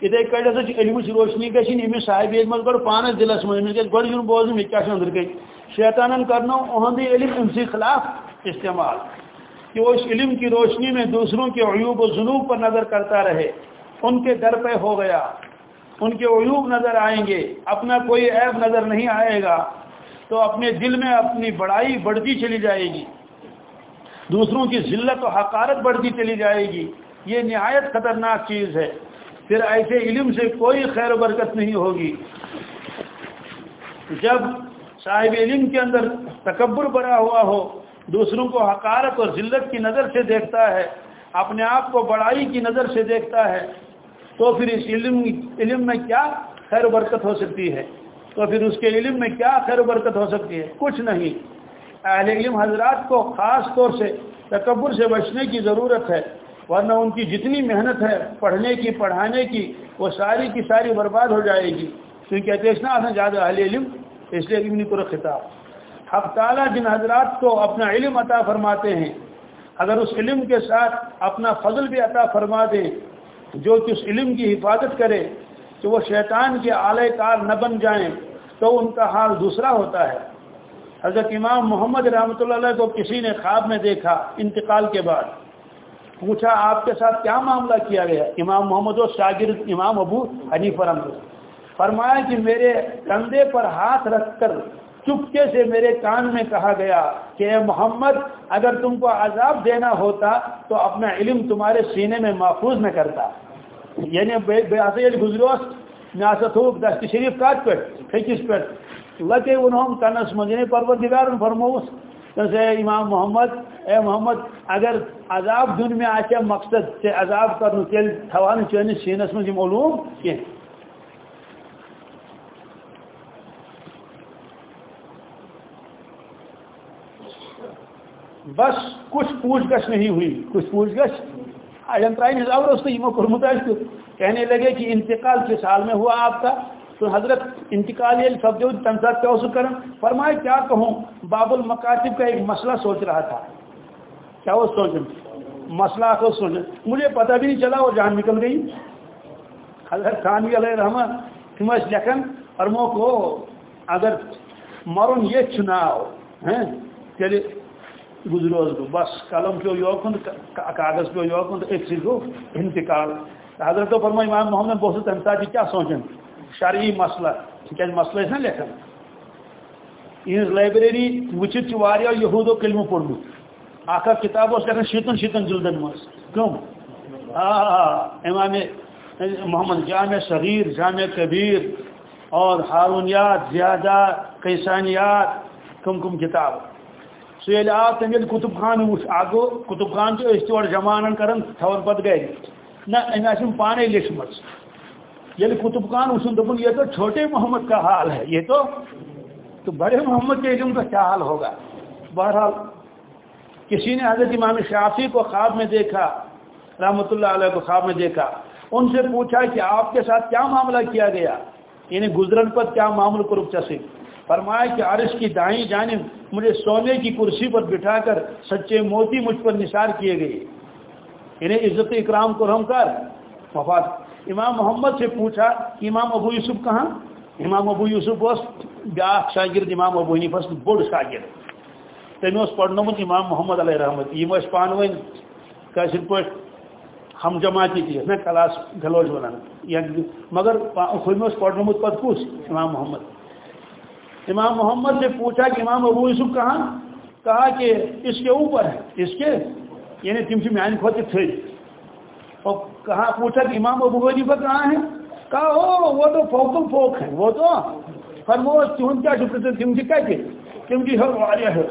اتھے کٹ ہسا علمچ روشنی گی امس صاحب مز گۄڈٕ پانس دلس من امس گژھِ گۄڈٕ یُن بوزنہٕ مےٚ کیٛاہ چھُ شیطانن کرنو اہندی علم امسی خلاف استعمال کہ وہ اس علم کی روشنی میں دوسروں کے عیوب و جنوب پر نظر کرتا رہے ان کے در پہ ہو گیا ان کے عیوب نظر آئیں گے اپنا کوئی عیب نظر نہیں آئے گا تو اپنے دل میں اپنی بڑائی بڑھتی چلی جائے گی دوسروں کی ذلت و حقارت بڑھتی چلی جائے گی یہ نہایت خطرناک چیز ہے۔ پھر ایسے علم سے کوئی خیر و برکت نہیں ہوگی۔ جب صاحب علم کے اندر تکبر بڑا ہوا ہو، دوسروں کو حقارت اور ذلت کی نظر سے دیکھتا ہے، اپنے آپ کو بڑائی کی نظر سے دیکھتا ہے، تو پھر اس علم علم میں کیا خیر و برکت ہو سکتی ہے؟ تو پھر اس کے علم میں کیا خیر و برکت ہو سکتی ہے؟ کچھ نہیں۔ اہل علم حضرات کو خاص طور سے تکبر سے بچنے کی ضرورت ہے۔ ورنہ ان کی جتنی محنت ہے، پڑھنے کی، پڑھانے کی، وہ ساری کی ساری برباد ہو جائے گی۔ کیونکہ اتنا آسان زیادہ اہل علم، اس لیے ابن پر خطاب۔ حق تعالیٰ جن حضرات کو اپنا علم عطا فرماتے ہیں، اگر اس علم کے ساتھ اپنا فضل بھی عطا فرما دے، جو کہ اس علم کی حفاظت کرے، کہ وہ شیطان کے اعلی کار نہ بن جائیں، تو ان کا حال دوسرا ہوتا ہے۔ حضرت امام محمد رحمۃ اللہ علیہ کو کسی نے خواب میں دیکھا انتقال کے بعد۔ پوچھا آپ کے ساتھ کیا معاملہ کیا گیا؟ امام محمد و شاگرد امام ابو حنیف رحمۃ فرمایا کہ میرے کندھے پر ہاتھ رکھ کر چپکے سے میرے کان میں کہا گیا کہ اے محمد، اگر تم کو عذاب دینا ہوتا تو اپنا علم تمہارے سینے میں محفوظ نہ کرتا۔ یعنی گزروس میں تھوک دست شریف کات پہ پھیکس پہ لتے انہوں کنس من یعنی پروردگار فرموس۔ جیسے امام محمد، اے محمد، اگر عذاب دن میں آ مقصد سے عذاب کرن تیل تھوان چٲنِس سینس من علوم کی بس کچھ پوچھ گچھ نہیں ہوئی، کچھ پوچھ گچھ اجن ترائن حساب اس کو یہ کرمت کہنے لگے کہ انتقال کس حال میں ہوا آپ کا؟ تو حضرت انتقال یہ سب جو تنسات کیا اسے کریں فرمائے، کیا کہوں؟ باب المکاتب کا ایک مسئلہ سوچ رہا تھا۔ کیا وہ سوچیں مسئلہ کو سوچیں مجھے پتہ بھی نہیں چلا وہ جان نکل گئی۔ حضرت خانوی علیہ رحمٰن تمہیں لکھن فرمو کو اگر مرن یہ چناؤ، ہیں؟ چلے گزروز گو بس قلم پیو یوکن کاغذ پیو یوکن ایک سی گو انتقال۔ حضرت فرمائی امام محمد بہت تمہیں کیا سوچیں شرعی مسئلہ۔ کیا جی، مسئلہ نا لکھن یہ لائبریری وچت یہود و کلمہ پورمت اخ کتاب اس لکھن شیتن شیتن جلدن مز کم امام محمد جامع صغیر، جامع کبیر اور ہارونیات زیادہ قیسانیات، کم کم کتاب۔ سو یل آو تم کتب خان وچ آگو، کتب خان تو اس تور جمانن کرن تھور پت گئے۔ نہ ام پانے لکھمت یل یعنی کتب خان وچن دپن یہ تو چھوٹے محمد کا حال ہے۔ یہ تو تو بڑے محمد کے علم کا کیا حال ہوگا؟ بہرحال کسی نے حضرت امام شافی کو خواب میں دیکھا رحمۃ اللہ علیہ کو خواب میں دیکھا، ان سے پوچھا کہ آپ کے ساتھ کیا معاملہ کیا گیا؟ یعنی گزرن پر کیا معامل کو رک چسے فرمایا کہ عرش کی دائیں جانب مجھے سونے کی کرسی پر بٹھا کر سچے موتی مجھ پر نثار کیے گئے۔ یعنی عزت اکرام کو رم کر۔ وفات۔ امام محمد سے پوچھا کہ امام ابو یوسف کہاں؟ امام ابو یوسف اس بیا شاگرد امام ابو حنیفس بوڑ شاگرد۔ تم پڑنومت امام محمد علیہ رحمت. یہ پانوین قصر پہ ہم جماعتی تھی. نا کلاس گلوج ونان مگر ہم پڑنومت پتہ کس امام محمد. امام محمد نے پوچھا کہ امام ابو یوسف کہاں؟ کہا کہ اس کے اوپر ہے. اس کے؟ یعنی تم سے میان کھوتے تھے. اور کہا پوچھا کہ امام ابو حنیفہ کہاں ہے؟ کہا، او، وہ تو فوق فوق ہیں وہ تو فرمو تہن کیا تم کی کہتے تم کی ہر واریہ ہے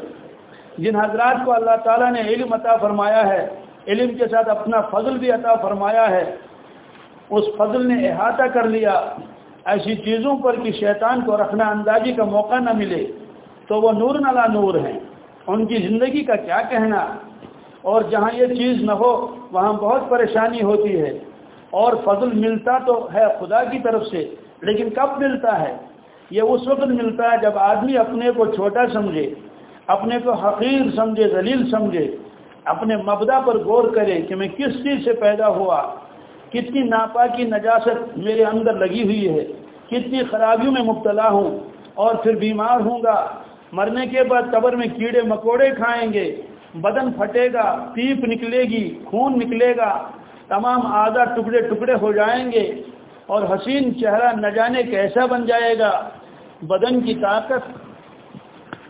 جن حضرات کو اللہ تعالیٰ نے علم عطا فرمایا ہے، علم کے ساتھ اپنا فضل بھی عطا فرمایا ہے، اس فضل نے احاطہ کر لیا، ایسی چیزوں پر کہ شیطان کو رکھنا اندازی کا موقع نہ ملے، تو وہ نور نلا نور ہیں۔ ان کی زندگی کا کیا کہنا؟ اور جہاں یہ چیز نہ ہو، وہاں بہت پریشانی ہوتی ہے۔ اور فضل ملتا تو ہے خدا کی طرف سے، لیکن کب ملتا ہے؟ یہ اس وقت ملتا ہے جب آدمی اپنے کو چھوٹا سمجھے۔ اپنے کو حقیر سمجھے، ذلیل سمجھے، اپنے مبدا پر غور کرے کہ میں کس چیز سے پیدا ہوا، کتنی ناپاکی نجاست میرے اندر لگی ہوئی ہے، کتنی خرابیوں میں مبتلا ہوں اور پھر بیمار ہوں گا۔ مرنے کے بعد قبر میں کیڑے مکوڑے کھائیں گے، بدن پھٹے گا، پیپ نکلے گی، خون نکلے گا، تمام آدھا ٹکڑے ٹکڑے ہو جائیں گے اور حسین چہرہ نہ جانے کیسا بن جائے گا۔ بدن کی طاقت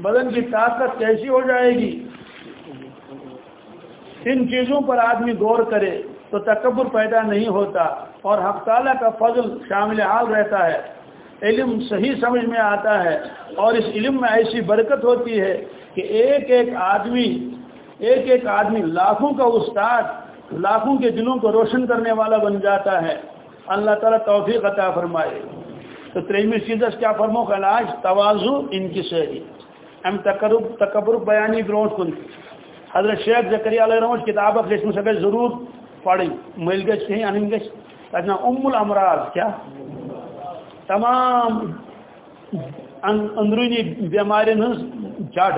بدن کی طاقت کیسی ہو جائے گی؟ ان چیزوں پر آدمی غور کرے تو تکبر پیدا نہیں ہوتا اور حق تعالیٰ کا فضل شامل حال رہتا ہے۔ علم صحیح سمجھ میں آتا ہے اور اس علم میں ایسی برکت ہوتی ہے کہ ایک ایک آدمی، ایک ایک آدمی لاکھوں کا استاد، لاکھوں کے دلوں کو روشن کرنے والا بن جاتا ہے۔ اللہ تعالیٰ توفیق عطا فرمائے۔ تو تریمی چیزس کیا فرمو؟ کا علاج توازو ان کی شہری ام تقرب تکبر بیانی برونٹ کن. حضرت شیخ زکری علیہ رحمت کتاب لیکن سکے ضرور پڑھیں. مل گئے کہیں انن گئے اتنا اچھا، ام الامراض، کیا؟ تمام اندرونی بیمارین ہنس جڑ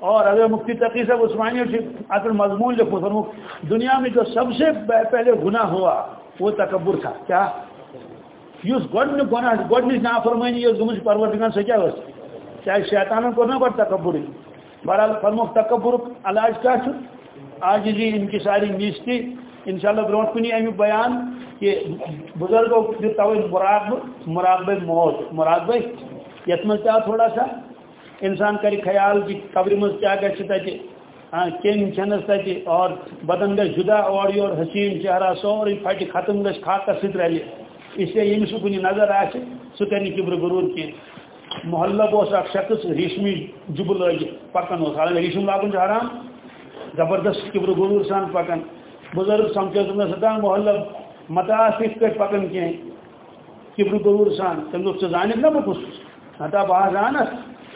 اور اگر مفتی تقی صاحب عثمانی سے اصل مضمون جو فرمو، دنیا میں جو سب سے پہلے گناہ ہوا، وہ تکبر تھا، کیا؟ اس گۄڈنیُک گۄناہ گۄڈنِچ نافرمٲنی یۄس گٔمٕژ پروردگار سۄ کیٛاہ ٲس چاہے شیطانن کوٚر نا گۄڈٕ تکبرٕے بہرحال فرموک تکبرُک علاج کیٛاہ چھُ آج جی ان کی ساری نیستی، انشاءاللہ برونٛٹھ کُنی امیُک بیان کہ بزرگو دیُت توے مراقبہٕ مراقبے موت مراقبے یتھ منٛز تھوڑا سا۔ انسان کر خیال کہ قبر مز کیا گھر تتہ ہاں کن چنس تتہ جی، اور بدن گھر جدا، اور یور حسین چہرہ سوری پھٹ ختم گھر خاکس ست رلہِ اس لیے یمس کن نظر آ سہ کر کبر غرور کی۔ محلہ اس اخ شخص ریشمی جب لگ پکان حالانکہ ریشم لاگن حرام۔ زبردست کبر غرور سان پکان بزرگ سمجھو تم سدان محلہ متاثر پہ پکان کی کبر غرور سان۔ تم دس زانک نا بہ کس ہتا بہ زانس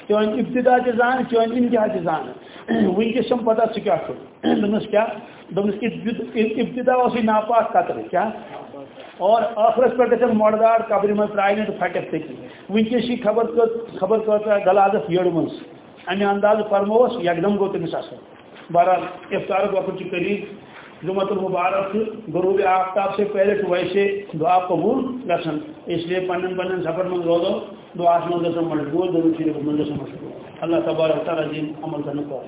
چون ابتدا تہ زان چون انتہا تہ زان ونکس چھم پتہ ثہ کیا دس کیا؟ دس ابتدا اس ناپاک قطر کیا؟ اور آخرس پہ گھن مردار قبر من ترائن تو پھٹک تھی ونکس یہ خبر خبر کر غلازت یڑ من امہ انداز فرموس یکدم گو تمس اثر بہرحال، افطار وقت قریب جمعت المبارک، غروب آفتاب سے پہلے تو ویسے دعا قبول گھن اس لیے پن پن سفر من روزو، دعا من گھن مشغول ضرور شریف من گھن مشغول اللہ تبارک تعالیٰ دین عمل کرنے کو